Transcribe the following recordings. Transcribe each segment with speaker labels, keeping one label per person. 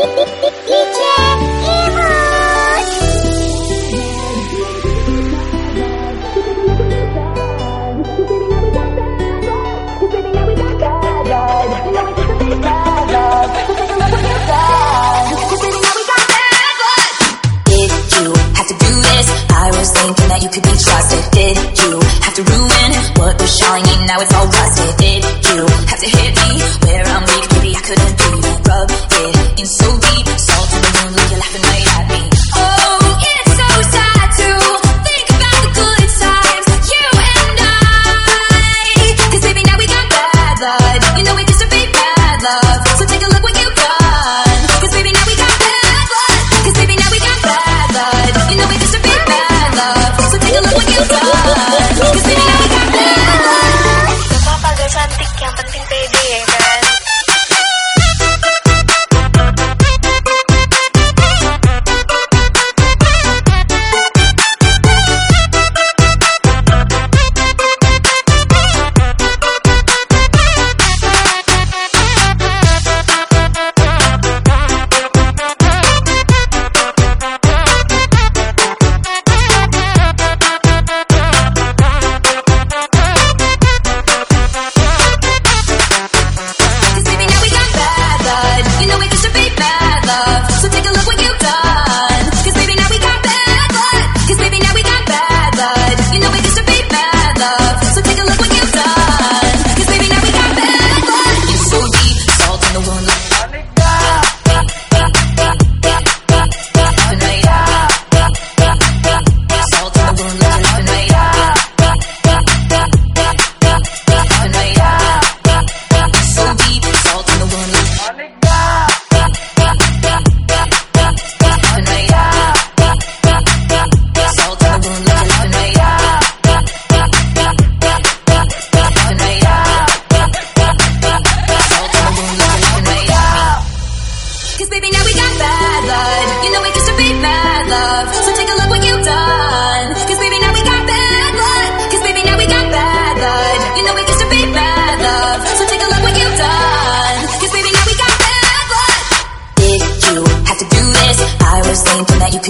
Speaker 1: I was thinking that you could be trusted. Did you have to ruin what was shining? Now it's all.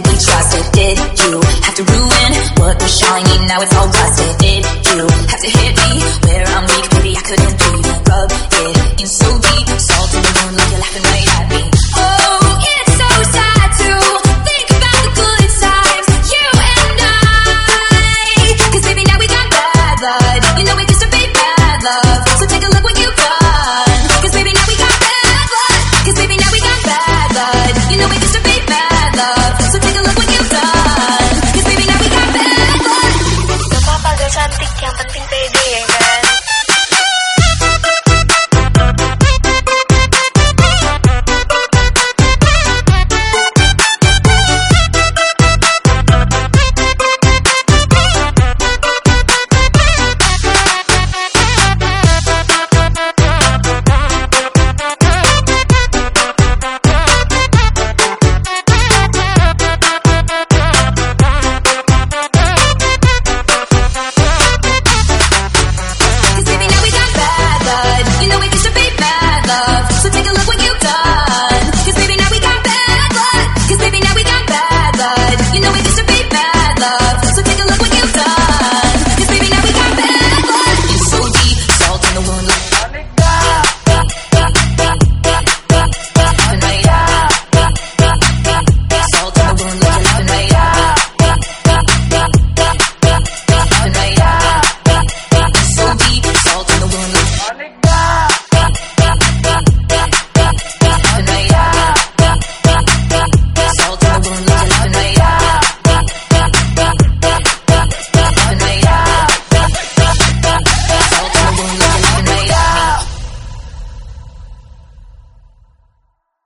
Speaker 1: to be trusted? Did you have to ruin what was shiny? Now it's all rusted. Did you have to hit me where I'm weak? Maybe I couldn't breathe. Rub it in so deep, salt in the